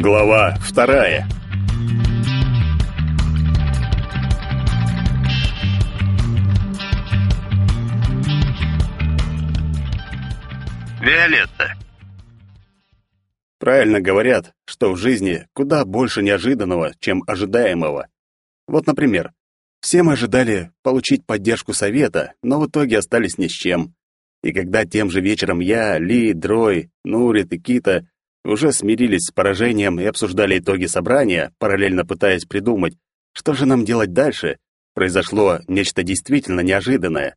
Глава вторая. Виолетта. Правильно говорят, что в жизни куда больше неожиданного, чем ожидаемого. Вот, например, все мы ожидали получить поддержку совета, но в итоге остались ни с чем. И когда тем же вечером я, Ли, Дрой, Нурит и Кита уже смирились с поражением и обсуждали итоги собрания, параллельно пытаясь придумать, что же нам делать дальше, произошло нечто действительно неожиданное.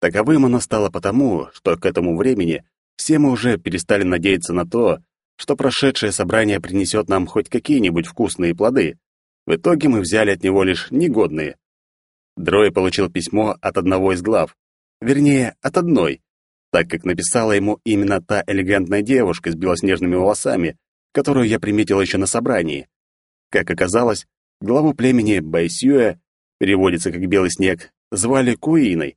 Таковым оно стало потому, что к этому времени все мы уже перестали надеяться на то, что прошедшее собрание принесет нам хоть какие-нибудь вкусные плоды. В итоге мы взяли от него лишь негодные. Дрой получил письмо от одного из глав. Вернее, от одной, так как написала ему именно та элегантная девушка с белоснежными волосами, которую я приметил еще на собрании. Как оказалось, главу племени Байсюэ, переводится как «белый снег», звали Куиной,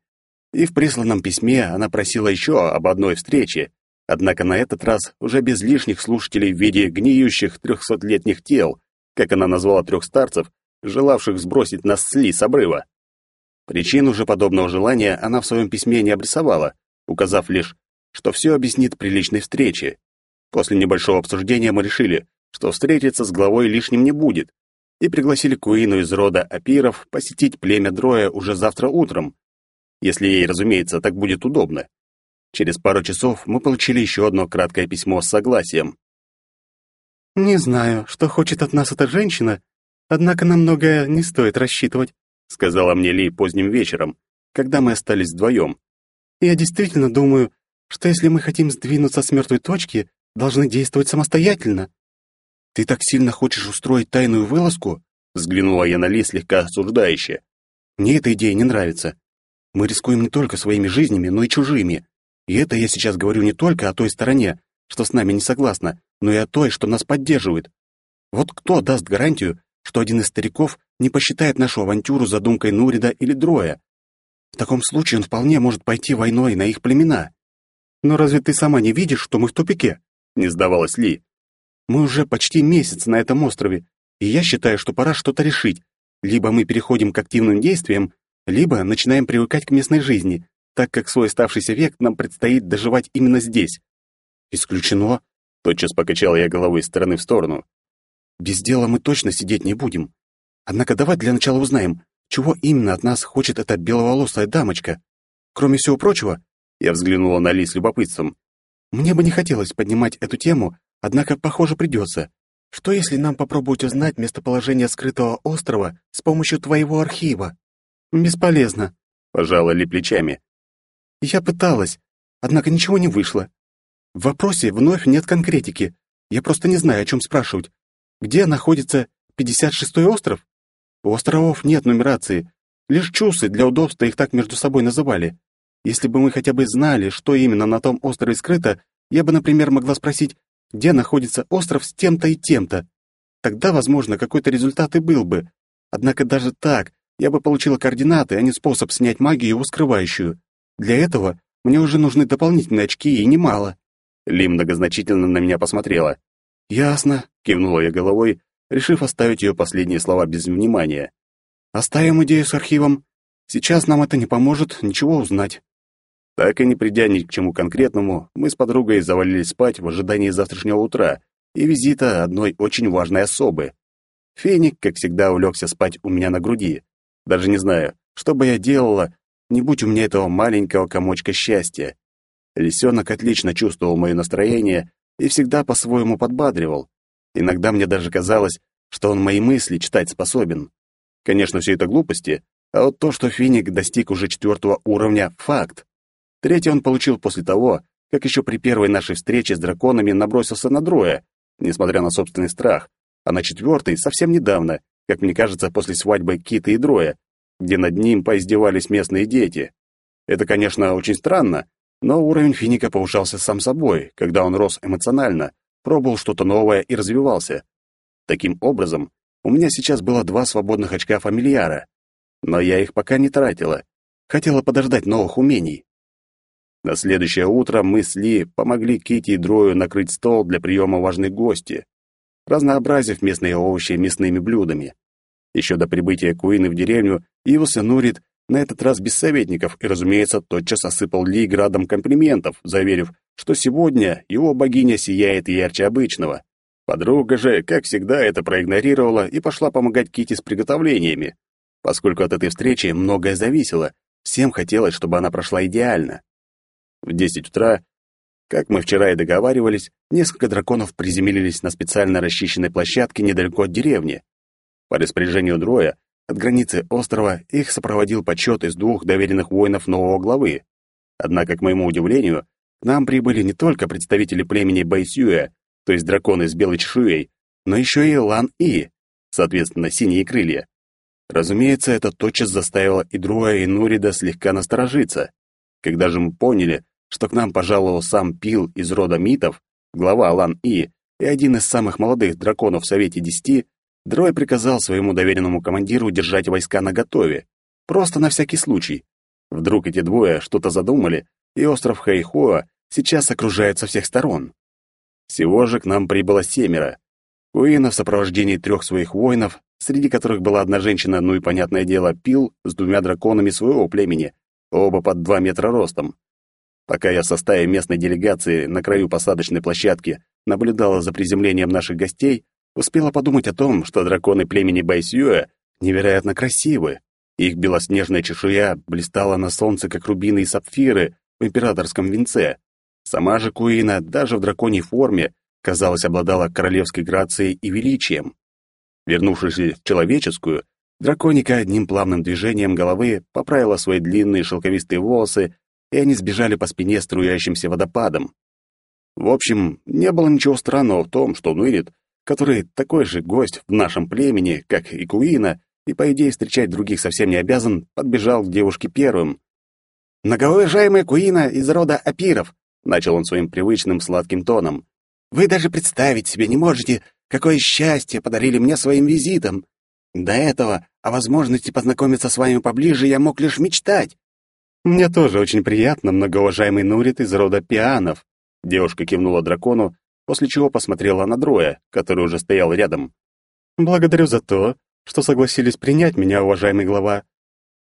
и в присланном письме она просила еще об одной встрече, однако на этот раз уже без лишних слушателей в виде гниющих трехсотлетних тел, как она назвала трех старцев, желавших сбросить нас с Ли с обрыва. Причину же подобного желания она в своем письме не обрисовала, указав лишь, что все объяснит при личной встрече. После небольшого обсуждения мы решили, что встретиться с главой лишним не будет, и пригласили Куину из рода Апиров посетить племя Дроя уже завтра утром, если ей, разумеется, так будет удобно. Через пару часов мы получили еще одно краткое письмо с согласием. «Не знаю, что хочет от нас эта женщина, однако на многое не стоит рассчитывать», сказала мне Ли поздним вечером, когда мы остались вдвоем. «Я действительно думаю, что если мы хотим сдвинуться с мертвой точки, должны действовать самостоятельно». «Ты так сильно хочешь устроить тайную вылазку?» взглянула я на Ли слегка осуждающе. «Мне эта идея не нравится. Мы рискуем не только своими жизнями, но и чужими. И это я сейчас говорю не только о той стороне, что с нами не согласна, но и о той, что нас поддерживает. Вот кто даст гарантию, что один из стариков не посчитает нашу авантюру задумкой Нурида или Дроя? В таком случае он вполне может пойти войной на их племена. Но разве ты сама не видишь, что мы в тупике? Не сдавалась Ли. Мы уже почти месяц на этом острове, и я считаю, что пора что-то решить. Либо мы переходим к активным действиям, либо начинаем привыкать к местной жизни, так как свой оставшийся век нам предстоит доживать именно здесь. Исключено, тотчас покачал я головой из стороны в сторону. Без дела мы точно сидеть не будем. Однако давай для начала узнаем, чего именно от нас хочет эта беловолосая дамочка. Кроме всего прочего, я взглянула на Ли с любопытством. Мне бы не хотелось поднимать эту тему, однако, похоже, придется. Что если нам попробовать узнать местоположение скрытого острова с помощью твоего архива? «Бесполезно», — пожала Ли плечами. «Я пыталась, однако ничего не вышло. В вопросе вновь нет конкретики. Я просто не знаю, о чем спрашивать. Где находится 56-й остров? У островов нет нумерации, лишь чусы для удобства их так между собой называли. Если бы мы хотя бы знали, что именно на том острове скрыто, я бы, например, могла спросить, где находится остров с тем-то и тем-то. Тогда, возможно, какой-то результат и был бы. Однако даже так я бы получила координаты, а не способ снять магию его скрывающую. Для этого мне уже нужны дополнительные очки, и немало». Ли многозначительно на меня посмотрела. «Ясно», — кивнула я головой, решив оставить ее последние слова без внимания. «Оставим идею с архивом. Сейчас нам это не поможет ничего узнать». Так и не придя ни к чему конкретному, мы с подругой завалились спать в ожидании завтрашнего утра и визита одной очень важной особы. Феник, как всегда, улегся спать у меня на груди. Даже не знаю, что бы я делала, не будь у меня этого маленького комочка счастья. Лисенок отлично чувствовал мое настроение и всегда по-своему подбадривал. Иногда мне даже казалось, что он мои мысли читать способен. Конечно, все это глупости, а вот то, что Финик достиг уже четвертого уровня — факт. Третий он получил после того, как еще при первой нашей встрече с драконами набросился на Дроя, несмотря на собственный страх, а на четвертый совсем недавно, как мне кажется, после свадьбы Кита и Дроя, где над ним поиздевались местные дети. Это, конечно, очень странно, но уровень Финика повышался сам собой, когда он рос эмоционально, пробовал что-то новое и развивался. Таким образом, у меня сейчас было два свободных очка фамильяра, но я их пока не тратила, хотела подождать новых умений. На следующее утро мы с Ли помогли Кити и Дрою накрыть стол для приема важной гости. разнообразив местные овощи мясными блюдами. Еще до прибытия Куины в деревню явился Нурит, на этот раз без советников, и, разумеется, тотчас осыпал Ли градом комплиментов, заверив, что сегодня его богиня сияет ярче обычного. Подруга же, как всегда, это проигнорировала и пошла помогать Кити с приготовлениями. Поскольку от этой встречи многое зависело, всем хотелось, чтобы она прошла идеально. В десять утра, как мы вчера и договаривались, несколько драконов приземлились на специально расчищенной площадке недалеко от деревни. По распоряжению Дроя, от границы острова их сопроводил почет из двух доверенных воинов нового главы. Однако, к моему удивлению, к нам прибыли не только представители племени Байсюя, то есть драконы с белой чешуей, но еще и Лан-И, соответственно, синие крылья. Разумеется, это тотчас заставило и Друа, и Нурида слегка насторожиться. Когда же мы поняли, что к нам пожаловал сам Пил из рода Митов, глава Лан-И и один из самых молодых драконов в Совете Десяти, Дрой приказал своему доверенному командиру держать войска наготове, просто на всякий случай. Вдруг эти двое что-то задумали, и остров Хайхоа сейчас окружает со всех сторон. Всего же к нам прибыло семеро. Куина в сопровождении трех своих воинов, среди которых была одна женщина, ну и, понятное дело, пил с двумя драконами своего племени, оба под два метра ростом. Пока я в составе местной делегации на краю посадочной площадки наблюдала за приземлением наших гостей, успела подумать о том, что драконы племени Байсюэ невероятно красивы. Их белоснежная чешуя блистала на солнце, как рубины и сапфиры в императорском венце. Сама же Куина, даже в драконьей форме, казалось, обладала королевской грацией и величием. Вернувшись в человеческую, драконика одним плавным движением головы поправила свои длинные шелковистые волосы, и они сбежали по спине струящимся водопадом. В общем, не было ничего странного в том, что Нуирит, который такой же гость в нашем племени, как и Куина, и, по идее, встречать других совсем не обязан, подбежал к девушке первым. «Многоуважаемая Куина из рода Апиров, начал он своим привычным сладким тоном. Вы даже представить себе не можете, какое счастье подарили мне своим визитом. До этого о возможности познакомиться с вами поближе я мог лишь мечтать. Мне тоже очень приятно, многоуважаемый Нурит из рода Пианов. Девушка кивнула дракону, после чего посмотрела на Дроя, который уже стоял рядом. Благодарю за то, что согласились принять меня, уважаемый глава.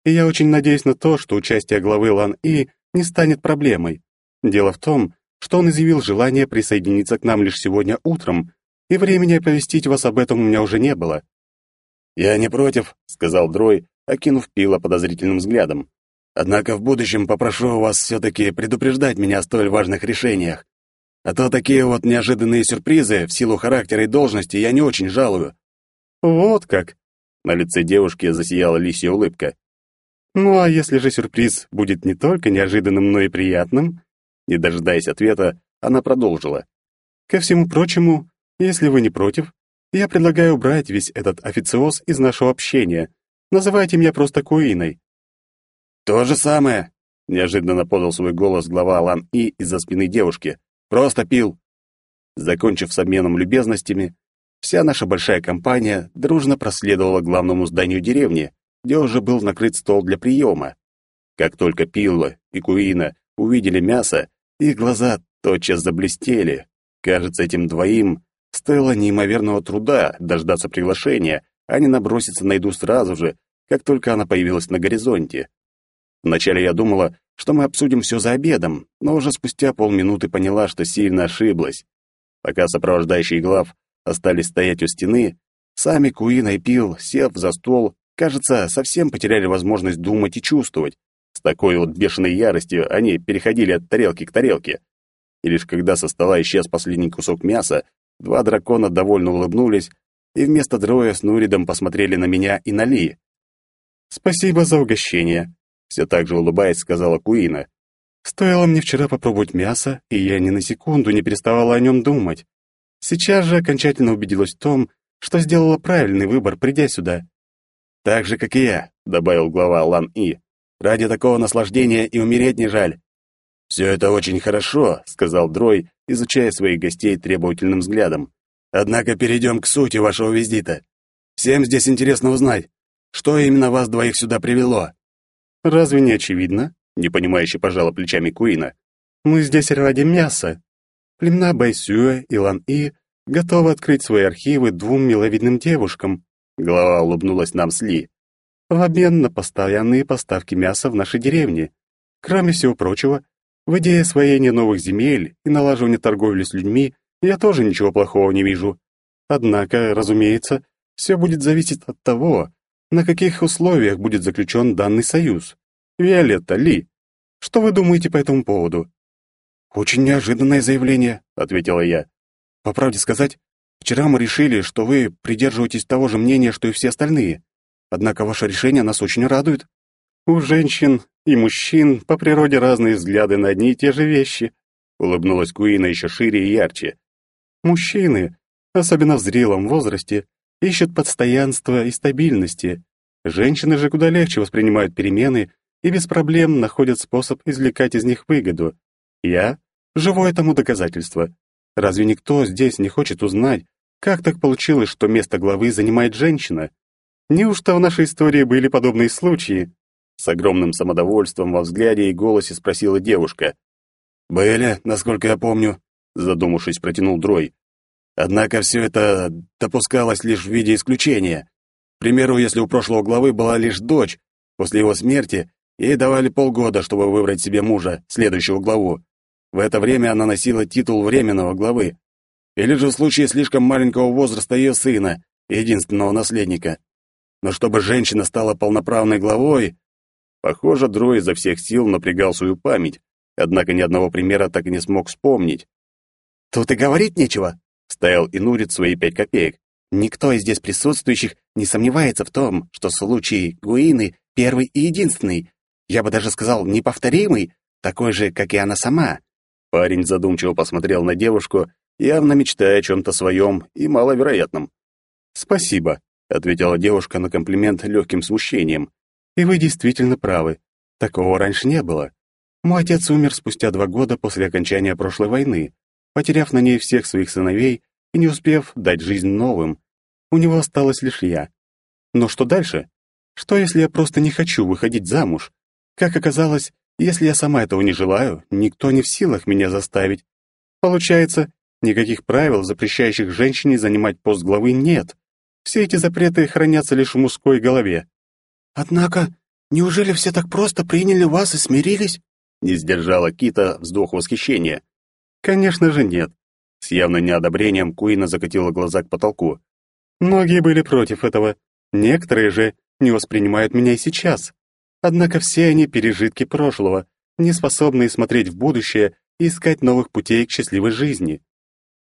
И я очень надеюсь на то, что участие главы Лан-И не станет проблемой. Дело в том, что он изъявил желание присоединиться к нам лишь сегодня утром, и времени оповестить вас об этом у меня уже не было». «Я не против», — сказал Дрой, окинув Пила подозрительным взглядом. «Однако в будущем попрошу вас все-таки предупреждать меня о столь важных решениях. А то такие вот неожиданные сюрпризы в силу характера и должности я не очень жалую». «Вот как!» — на лице девушки засияла лисья улыбка. «Ну а если же сюрприз будет не только неожиданным, но и приятным, не дожидаясь ответа, она продолжила. «Ко всему прочему, если вы не против, я предлагаю убрать весь этот официоз из нашего общения. Называйте меня просто Куиной». «То же самое», — неожиданно подал свой голос глава Алан И из-за спины девушки. «Просто пил». Закончив с обменом любезностями, вся наша большая компания дружно проследовала к главному зданию деревни, где уже был накрыт стол для приема. Как только Пилла и Куина увидели мясо, их глаза тотчас заблестели. Кажется, этим двоим стоило неимоверного труда дождаться приглашения, а не наброситься на еду сразу же, как только она появилась на горизонте. Вначале я думала, что мы обсудим все за обедом, но уже спустя полминуты поняла, что сильно ошиблась. Пока сопровождающие глав остались стоять у стены, сами Куин и Пил, сев за стол, кажется, совсем потеряли возможность думать и чувствовать. С такой вот бешеной яростью они переходили от тарелки к тарелке. И лишь когда со стола исчез последний кусок мяса, два дракона довольно улыбнулись и вместо Дроя с Нуридом посмотрели на меня и на Ли. «Спасибо за угощение», — все так же улыбаясь, сказала Куина. «Стоило мне вчера попробовать мясо, и я ни на секунду не переставала о нем думать. Сейчас же окончательно убедилась в том, что сделала правильный выбор, придя сюда». «Так же, как и я», — добавил глава Лан-И. Ради такого наслаждения и умереть не жаль. Все это очень хорошо, сказал Дрой, изучая своих гостей требовательным взглядом. Однако перейдем к сути вашего визита. Всем здесь интересно узнать, что именно вас двоих сюда привело. Разве не очевидно? непонимающе пожала плечами Куина. Мы здесь ради мяса. Племена Байсюэ и Лан-И готова открыть свои архивы двум миловидным девушкам. Глава улыбнулась нам с Ли. В обмен на постоянные поставки мяса в нашей деревне. Кроме всего прочего, в идее освоения новых земель и налаживания торговли с людьми я тоже ничего плохого не вижу. Однако, разумеется, все будет зависеть от того, на каких условиях будет заключен данный союз. Виолетта, Ли, что вы думаете по этому поводу? Очень неожиданное заявление, ответила я. По правде сказать, вчера мы решили, что вы придерживаетесь того же мнения, что и все остальные. Однако ваше решение нас очень радует. У женщин и мужчин по природе разные взгляды на одни и те же вещи, улыбнулась Куина еще шире и ярче. Мужчины, особенно в зрелом возрасте, ищут постоянства и стабильности. Женщины же куда легче воспринимают перемены и без проблем находят способ извлекать из них выгоду. Я — живое тому доказательство. Разве никто здесь не хочет узнать, как так получилось, что место главы занимает женщина? Неужто в нашей истории были подобные случаи? С огромным самодовольством во взгляде и голосе спросила девушка. «Были, насколько я помню», — задумавшись, протянул Дрой. «Однако все это допускалось лишь в виде исключения. К примеру, если у прошлого главы была лишь дочь, после его смерти ей давали полгода, чтобы выбрать себе мужа, следующего главу. В это время она носила титул временного главы. Или же в случае слишком маленького возраста ее сына, единственного наследника. Но чтобы женщина стала полноправной главой... Похоже, Дрой изо всех сил напрягал свою память, однако ни одного примера так и не смог вспомнить. «Тут и говорить нечего», — ставил Инурит свои пять копеек. «Никто из здесь присутствующих не сомневается в том, что случай Гуины первый и единственный, я бы даже сказал, неповторимый, такой же, как и она сама». Парень задумчиво посмотрел на девушку, явно мечтая о чем-то своем и маловероятном. «Спасибо», — ответила девушка на комплимент легким смущением. «И вы действительно правы. Такого раньше не было. Мой отец умер спустя два года после окончания прошлой войны, потеряв на ней всех своих сыновей и не успев дать жизнь новым. У него осталась лишь я. Но что дальше? Что, если я просто не хочу выходить замуж? Как оказалось, если я сама этого не желаю, никто не в силах меня заставить. Получается, никаких правил, запрещающих женщине занимать пост главы, нет. Все эти запреты хранятся лишь в мужской голове. Однако, неужели все так просто приняли вас и смирились? Не сдержала Кита вздох восхищения. Конечно же нет. С явным неодобрением Куина закатила глаза к потолку. Многие были против этого. Некоторые же не воспринимают меня и сейчас. Однако все они пережитки прошлого, не способные смотреть в будущее и искать новых путей к счастливой жизни.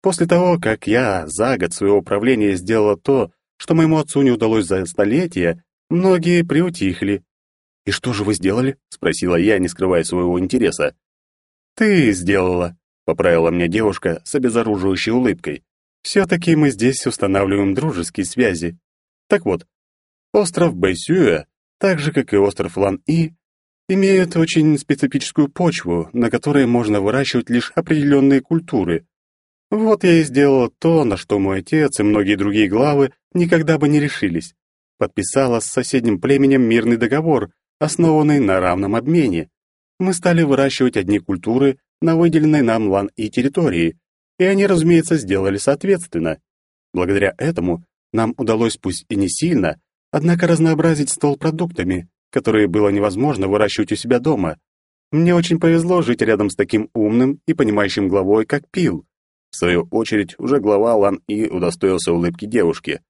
После того, как я за год своего правления сделала то, что моему отцу не удалось за столетия, многие приутихли. «И что же вы сделали?» — спросила я, не скрывая своего интереса. «Ты сделала», — поправила мне девушка с обезоруживающей улыбкой. «Все-таки мы здесь устанавливаем дружеские связи. Так вот, остров Бэйсюэ, так же, как и остров Лан-И, имеют очень специфическую почву, на которой можно выращивать лишь определенные культуры. Вот я и сделала то, на что мой отец и многие другие главы никогда бы не решились. Подписала с соседним племенем мирный договор, основанный на равном обмене. Мы стали выращивать одни культуры на выделенной нам лан и территории, и они, разумеется, сделали соответственно. Благодаря этому нам удалось пусть и не сильно, однако разнообразить стол продуктами, которые было невозможно выращивать у себя дома. Мне очень повезло жить рядом с таким умным и понимающим главой, как Пил. В свою очередь, уже глава Лан И удостоился улыбки девушки.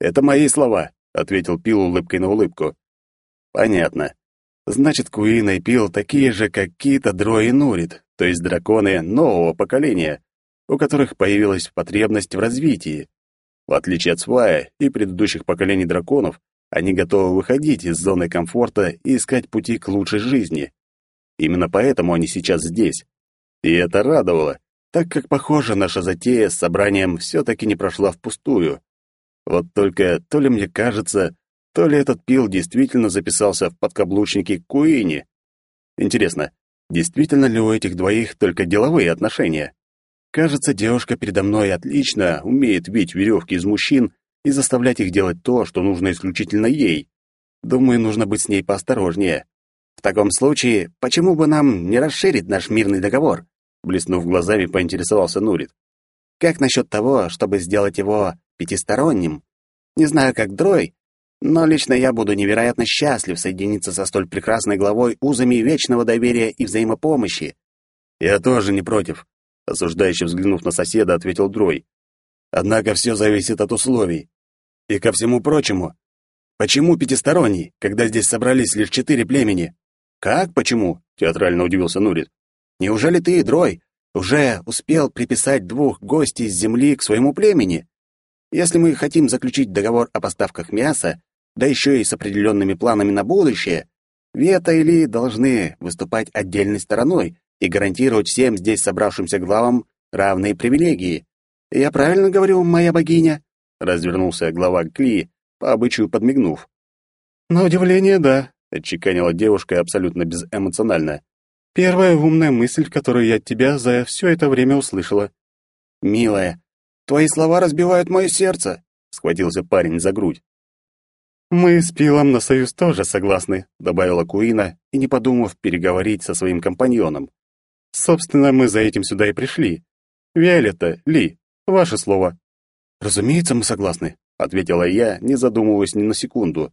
«Это мои слова», — ответил Пил улыбкой на улыбку. «Понятно. Значит, Куина и Пил такие же, как Кита, Дро и Нурит, то есть драконы нового поколения, у которых появилась потребность в развитии. В отличие от Свая и предыдущих поколений драконов, они готовы выходить из зоны комфорта и искать пути к лучшей жизни. Именно поэтому они сейчас здесь. И это радовало так как, похоже, наша затея с собранием все-таки не прошла впустую. Вот только то ли мне кажется, то ли этот пил действительно записался в подкаблучники к Куине. Интересно, действительно ли у этих двоих только деловые отношения? Кажется, девушка передо мной отлично умеет бить веревки из мужчин и заставлять их делать то, что нужно исключительно ей. Думаю, нужно быть с ней поосторожнее. В таком случае, почему бы нам не расширить наш мирный договор? Блеснув глазами, поинтересовался Нурит. Как насчет того, чтобы сделать его пятисторонним? Не знаю, как Дрой, но лично я буду невероятно счастлив соединиться со столь прекрасной главой узами вечного доверия и взаимопомощи. Я тоже не против, осуждающе взглянув на соседа, ответил Дрой. Однако все зависит от условий. И ко всему прочему, почему пятисторонний, когда здесь собрались лишь четыре племени? Как почему? театрально удивился Нурит. Неужели ты, Дрой, уже успел приписать двух гостей с земли к своему племени? Если мы хотим заключить договор о поставках мяса, да еще и с определенными планами на будущее, Вета и Ли должны выступать отдельной стороной и гарантировать всем здесь собравшимся главам равные привилегии. Я правильно говорю, моя богиня?» — развернулся глава Кли, по обычаю подмигнув. «На удивление, да», — отчеканила девушка абсолютно безэмоционально. «Первая умная мысль, которую я от тебя за все это время услышала». «Милая, твои слова разбивают мое сердце», — схватился парень за грудь. «Мы с Пилом на союз тоже согласны», — добавила Куина, и, не подумав, переговорить со своим компаньоном. «Собственно, мы за этим сюда и пришли. Виолетта, Ли, ваше слово». «Разумеется, мы согласны», — ответила я, не задумываясь ни на секунду.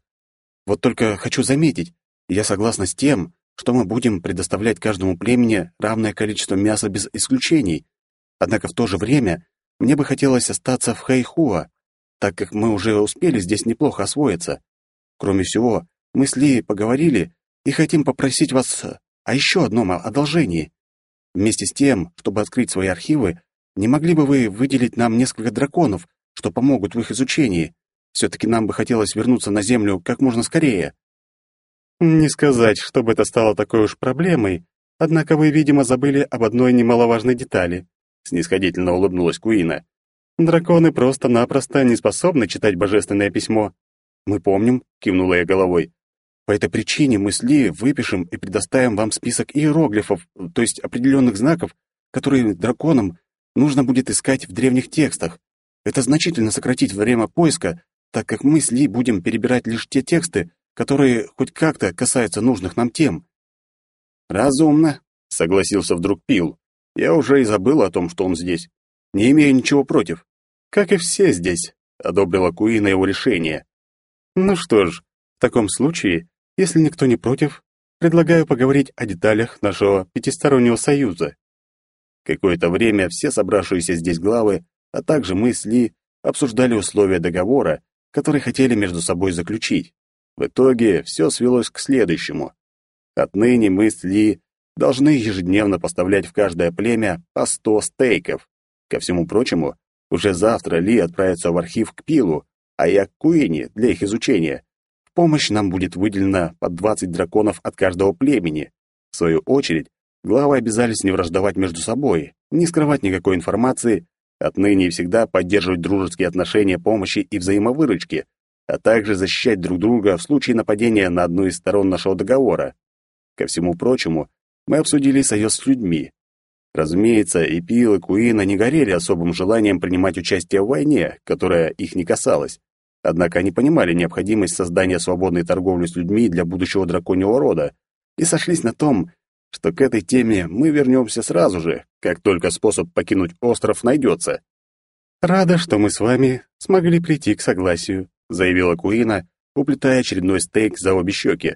«Вот только хочу заметить, я согласна с тем, что мы будем предоставлять каждому племени равное количество мяса без исключений. Однако в то же время мне бы хотелось остаться в Хайхуа, так как мы уже успели здесь неплохо освоиться. Кроме всего, мы с Ли поговорили и хотим попросить вас о еще одном одолжении. Вместе с тем, чтобы открыть свои архивы, не могли бы вы выделить нам несколько драконов, что помогут в их изучении? Все-таки нам бы хотелось вернуться на Землю как можно скорее». «Не сказать, чтобы это стало такой уж проблемой, однако вы, видимо, забыли об одной немаловажной детали», — снисходительно улыбнулась Куина. «Драконы просто-напросто не способны читать божественное письмо. «Мы помним», — кивнула я головой. «По этой причине мы с Ли выпишем и предоставим вам список иероглифов, то есть определенных знаков, которые драконам нужно будет искать в древних текстах. Это значительно сократит время поиска, так как мы с Ли будем перебирать лишь те тексты, которые хоть как-то касаются нужных нам тем». «Разумно», — согласился вдруг Пил. «Я уже и забыл о том, что он здесь. Не имею ничего против». «Как и все здесь», — одобрила Куина его решение. Ну что ж, в таком случае, если никто не против, предлагаю поговорить о деталях нашего пятистороннего союза. Какое-то время все собравшиеся здесь главы, а также мы с Ли, обсуждали условия договора, который хотели между собой заключить. В итоге все свелось к следующему. Отныне мы с Ли должны ежедневно поставлять в каждое племя по 100 стейков. Ко всему прочему, уже завтра Ли отправится в архив к Пилу, а Куине для их изучения. В помощь нам будет выделено по 20 драконов от каждого племени. В свою очередь, главы обязались не враждовать между собой, не скрывать никакой информации, отныне и всегда поддерживать дружеские отношения помощи и взаимовыручки, а также защищать друг друга в случае нападения на одну из сторон нашего договора. Ко всему прочему, мы обсудили союз с людьми. Разумеется, и Пил, и Куина не горели особым желанием принимать участие в войне, которая их не касалась. Однако они понимали необходимость создания свободной торговли с людьми для будущего драконьего рода и сошлись на том, что к этой теме мы вернемся сразу же, как только способ покинуть остров найдется. «Рада, что мы с вами смогли прийти к согласию», заявила Куина, уплетая очередной стейк за обе щеки.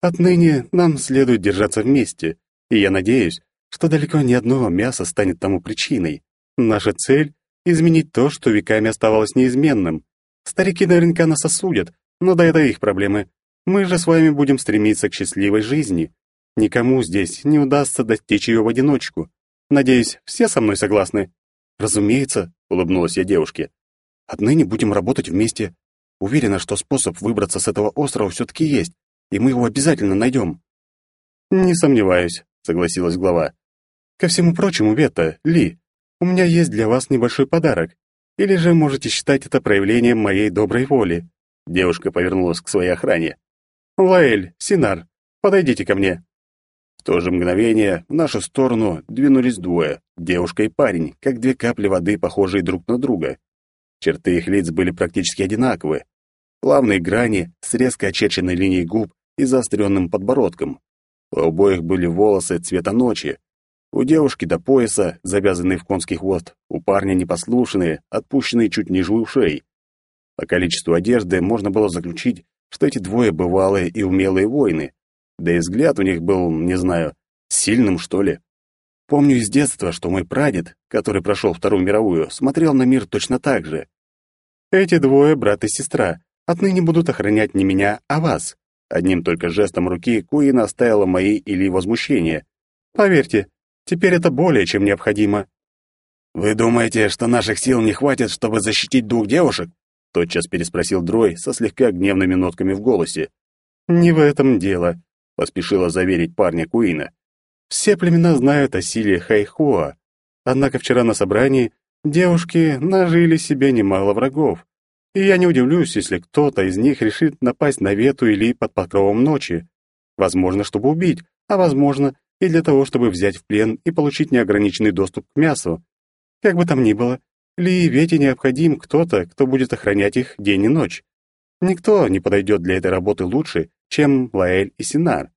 «Отныне нам следует держаться вместе, и я надеюсь, что далеко не одно мясо станет тому причиной. Наша цель — изменить то, что веками оставалось неизменным, Старики наверняка нас осудят, но да это их проблемы. Мы же с вами будем стремиться к счастливой жизни. Никому здесь не удастся достичь ее в одиночку. Надеюсь, все со мной согласны?» «Разумеется», — улыбнулась я девушке. «Отныне будем работать вместе. Уверена, что способ выбраться с этого острова все-таки есть, и мы его обязательно найдем». «Не сомневаюсь», — согласилась глава. «Ко всему прочему, Вета, Ли, у меня есть для вас небольшой подарок. Или же можете считать это проявлением моей доброй воли». Девушка повернулась к своей охране. «Лаэль, Синар, подойдите ко мне». В то же мгновение в нашу сторону двинулись двое, девушка и парень, как две капли воды, похожие друг на друга. Черты их лиц были практически одинаковы. Плавные грани с резко очерченной линией губ и заостренным подбородком. У обоих были волосы цвета ночи. У девушки до пояса, завязанный в конский хвост, у парня непослушные, отпущенные чуть ниже ушей. По количеству одежды можно было заключить, что эти двое бывалые и умелые воины. Да и взгляд у них был, не знаю, сильным, что ли. Помню из детства, что мой прадед, который прошел Вторую мировую, смотрел на мир точно так же. Эти двое, брат и сестра, отныне будут охранять не меня, а вас. Одним только жестом руки Куина оставила мои или возмущения. Поверьте, теперь это более чем необходимо. «Вы думаете, что наших сил не хватит, чтобы защитить двух девушек?» Тотчас переспросил Дрой со слегка гневными нотками в голосе. «Не в этом дело», — поспешила заверить парня Куина. «Все племена знают о силе Хайхуа. Однако вчера на собрании девушки нажили себе немало врагов, и я не удивлюсь, если кто-то из них решит напасть на Вету или под покровом ночи. Возможно, чтобы убить, а возможно, и для того, чтобы взять в плен и получить неограниченный доступ к мясу. Как бы там ни было, Ли и Вете необходим кто-то, кто будет охранять их день и ночь. Никто не подойдет для этой работы лучше, чем Лаэль и Синар.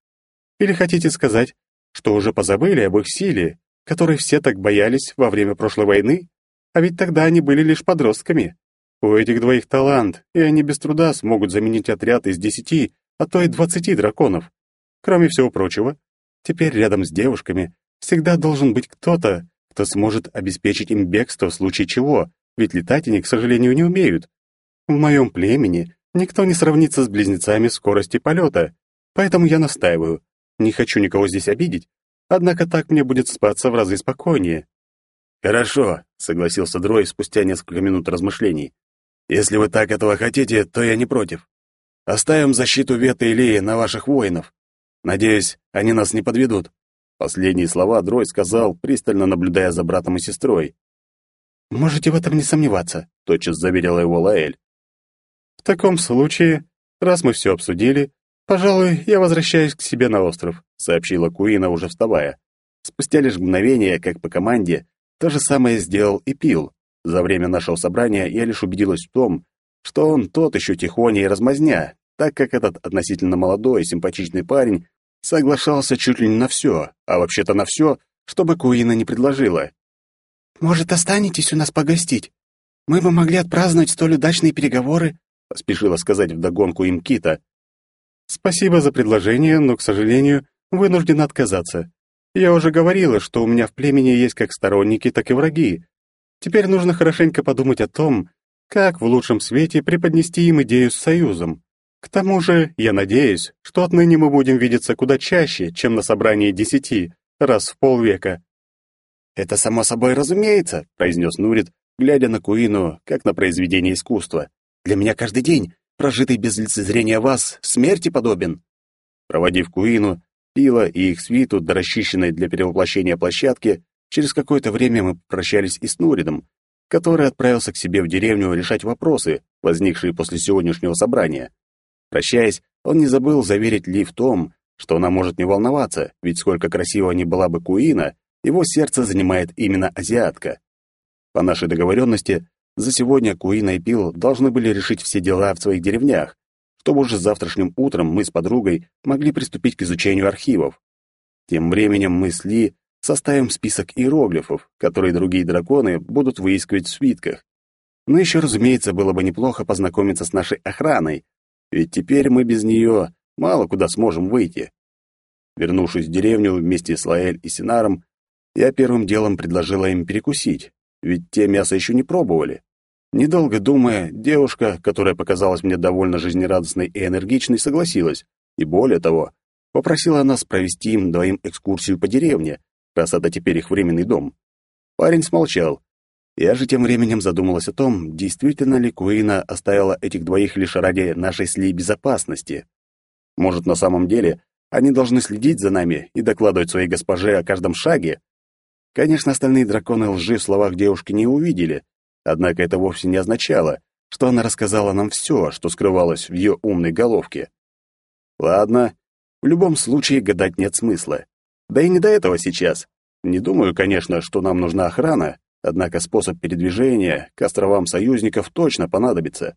Или хотите сказать, что уже позабыли об их силе, которой все так боялись во время прошлой войны? А ведь тогда они были лишь подростками. У этих двоих талант, и они без труда смогут заменить отряд из десяти, а то и двадцати драконов. Кроме всего прочего, теперь рядом с девушками всегда должен быть кто-то, кто сможет обеспечить им бегство в случае чего, ведь летать они, к сожалению, не умеют. В моем племени никто не сравнится с близнецами скорости полета, поэтому я настаиваю. Не хочу никого здесь обидеть, однако так мне будет спаться в разы спокойнее. «Хорошо», — согласился Дрой спустя несколько минут размышлений. Если вы так этого хотите, то я не против. Оставим защиту Веты и Лии на ваших воинов. Надеюсь, они нас не подведут. Последние слова Дрой сказал, пристально наблюдая за братом и сестрой. «Можете в этом не сомневаться», — тотчас заверила его Лаэль. «В таком случае, раз мы все обсудили, пожалуй, я возвращаюсь к себе на остров», — сообщила Куина, уже вставая. Спустя лишь мгновение, как по команде, то же самое сделал и Пил. За время нашего собрания я лишь убедилась в том, что он тот еще тихоня и размазня, так как этот относительно молодой и симпатичный парень соглашался чуть ли не на все, а вообще-то на все, что бы Куина не предложила. «Может, останетесь у нас погостить? Мы бы могли отпраздновать столь удачные переговоры», — спешила сказать вдогонку им Кита. «Спасибо за предложение, но, к сожалению, вынуждена отказаться. Я уже говорила, что у меня в племени есть как сторонники, так и враги, Теперь нужно хорошенько подумать о том, как в лучшем свете преподнести им идею с союзом. К тому же, я надеюсь, что отныне мы будем видеться куда чаще, чем на собрании десяти, раз в полвека. «Это само собой разумеется», — произнес Нурит, глядя на Куину, как на произведение искусства. «Для меня каждый день, прожитый без лицезрения вас, смерти подобен». Проводив Куину, Пила и их свиту до расчищенной для перевоплощения площадки, Через какое-то время мы прощались и с Нуридом, который отправился к себе в деревню решать вопросы, возникшие после сегодняшнего собрания. Прощаясь, он не забыл заверить Ли в том, что она может не волноваться, ведь сколько красиво ни была бы Куина, его сердце занимает именно азиатка. По нашей договоренности, за сегодня Куина и Пил должны были решить все дела в своих деревнях, чтобы уже завтрашним утром мы с подругой могли приступить к изучению архивов. Тем временем мы с Ли Составим список иероглифов, которые другие драконы будут выискивать в свитках. Но еще, разумеется, было бы неплохо познакомиться с нашей охраной, ведь теперь мы без нее мало куда сможем выйти. Вернувшись в деревню вместе с Лаэль и Синаром, я первым делом предложила им перекусить, ведь те мясо еще не пробовали. Недолго думая, девушка, которая показалась мне довольно жизнерадостной и энергичной, согласилась, и более того, попросила нас провести им двоим экскурсию по деревне, раз это теперь их временный дом. Парень смолчал. Я же тем временем задумалась о том, действительно ли Куина оставила этих двоих лишь ради нашей с Ли безопасности. Может, на самом деле они должны следить за нами и докладывать своей госпоже о каждом шаге? Конечно, остальные драконы лжи в словах девушки не увидели, однако это вовсе не означало, что она рассказала нам все, что скрывалось в ее умной головке. Ладно, в любом случае гадать нет смысла. Да и не до этого сейчас. Не думаю, конечно, что нам нужна охрана, однако способ передвижения к островам союзников точно понадобится.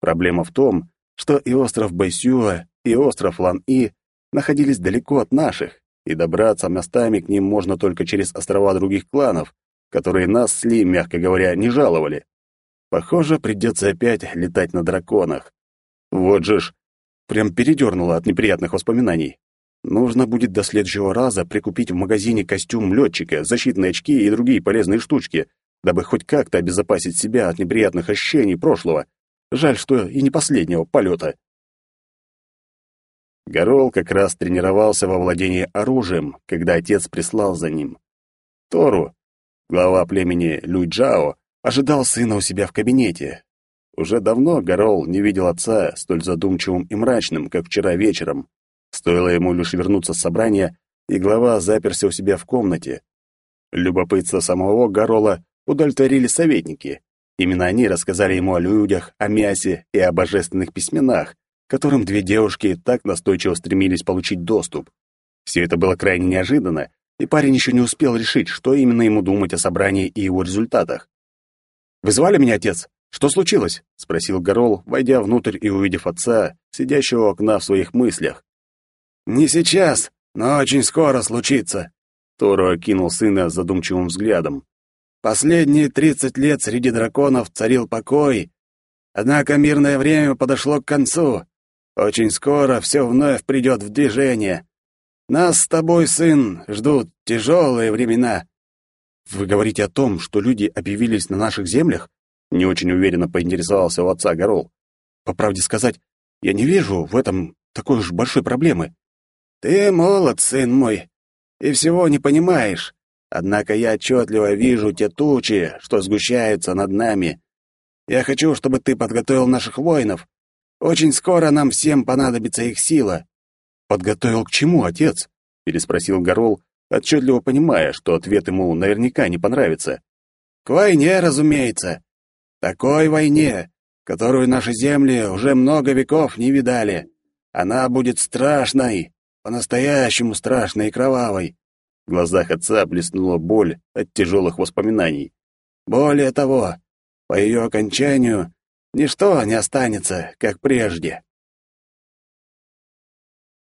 Проблема в том, что и остров Байсюа, и остров Лан-И находились далеко от наших, и добраться мостами к ним можно только через острова других кланов, которые нас с Ли, мягко говоря, не жаловали. Похоже, придется опять летать на драконах. Вот же ж, прям передернуло от неприятных воспоминаний. Нужно будет до следующего раза прикупить в магазине костюм летчика, защитные очки и другие полезные штучки, дабы хоть как-то обезопасить себя от неприятных ощущений прошлого. Жаль, что и не последнего полета. Горол как раз тренировался во владении оружием, когда отец прислал за ним. Тору, глава племени Люйджао, ожидал сына у себя в кабинете. Уже давно Горол не видел отца столь задумчивым и мрачным, как вчера вечером. Стоило ему лишь вернуться с собрания, и глава заперся у себя в комнате. Любопытство самого Горола удовлетворили советники. Именно они рассказали ему о людях, о мясе и о божественных письменах, которым две девушки так настойчиво стремились получить доступ. Все это было крайне неожиданно, и парень еще не успел решить, что именно ему думать о собрании и его результатах. «Вы звали меня, отец? Что случилось?» — спросил Горол, войдя внутрь и увидев отца, сидящего у окна в своих мыслях. «Не сейчас, но очень скоро случится», — Торо окинул сына задумчивым взглядом. «Последние тридцать лет среди драконов царил покой, однако мирное время подошло к концу. Очень скоро все вновь придет в движение. Нас с тобой, сын, ждут тяжелые времена». «Вы говорите о том, что люди объявились на наших землях?» Не очень уверенно поинтересовался у отца Горол. «По правде сказать, я не вижу в этом такой уж большой проблемы. Ты молод, сын мой, и всего не понимаешь. Однако я отчетливо вижу те тучи, что сгущаются над нами. Я хочу, чтобы ты подготовил наших воинов. Очень скоро нам всем понадобится их сила. Подготовил к чему, отец? переспросил Горол, отчетливо понимая, что ответ ему наверняка не понравится. К войне, разумеется. Такой войне, которую наши земли уже много веков не видали. Она будет страшной, по-настоящему страшной и кровавой. В глазах отца блеснула боль от тяжелых воспоминаний. Более того, по ее окончанию ничто не останется, как прежде.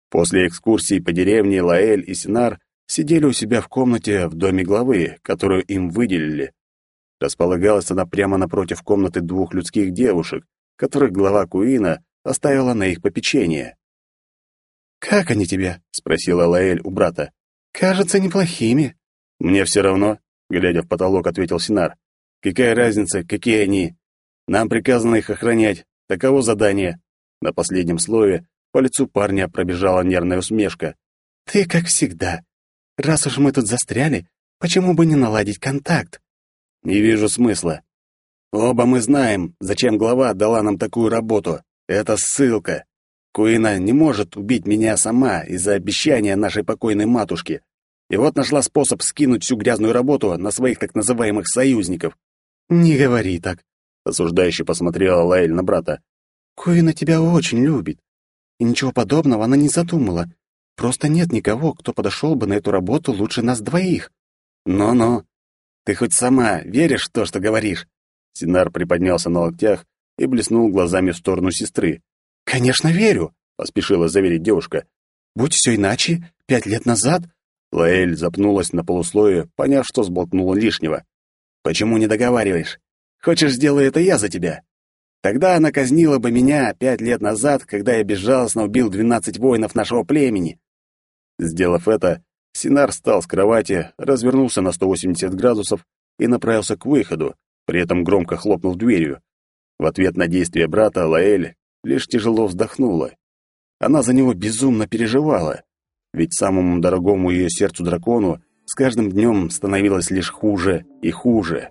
После экскурсии по деревне Лаэль и Синар сидели у себя в комнате в доме главы, которую им выделили. Располагалась она прямо напротив комнаты двух людских девушек, которых глава Куина оставила на их попечение. «Как они тебе?» — спросила Лаэль у брата. «Кажется, неплохими». «Мне все равно», — глядя в потолок, ответил Синар. «Какая разница, какие они? Нам приказано их охранять. Таково задание». На последнем слове по лицу парня пробежала нервная усмешка. «Ты как всегда. Раз уж мы тут застряли, почему бы не наладить контакт?» «Не вижу смысла. Оба мы знаем, зачем глава дала нам такую работу. Это ссылка. Куина не может убить меня сама из-за обещания нашей покойной матушки. И вот нашла способ скинуть всю грязную работу на своих так называемых союзников. «Не говори так», — осуждающе посмотрела Лаэль на брата. «Куина тебя очень любит. И ничего подобного она не задумала. Просто нет никого, кто подошел бы на эту работу лучше нас двоих». «Ну-ну, ты хоть сама веришь в то, что говоришь?» Синар приподнялся на локтях и блеснул глазами в сторону сестры. «Конечно, верю», — поспешила заверить девушка. «Будь все иначе, пять лет назад...» Лаэль запнулась на полуслое, поняв, что сболтнула лишнего. «Почему не договариваешь? Хочешь, сделаю это я за тебя? Тогда она казнила бы меня пять лет назад, когда я безжалостно убил двенадцать воинов нашего племени». Сделав это, Синар встал с кровати, развернулся на 180 градусов и направился к выходу, при этом громко хлопнув дверью. В ответ на действия брата Лаэль лишь тяжело вздохнула. Она за него безумно переживала, ведь самому дорогому ее сердцу дракону с каждым днем становилось лишь хуже и хуже.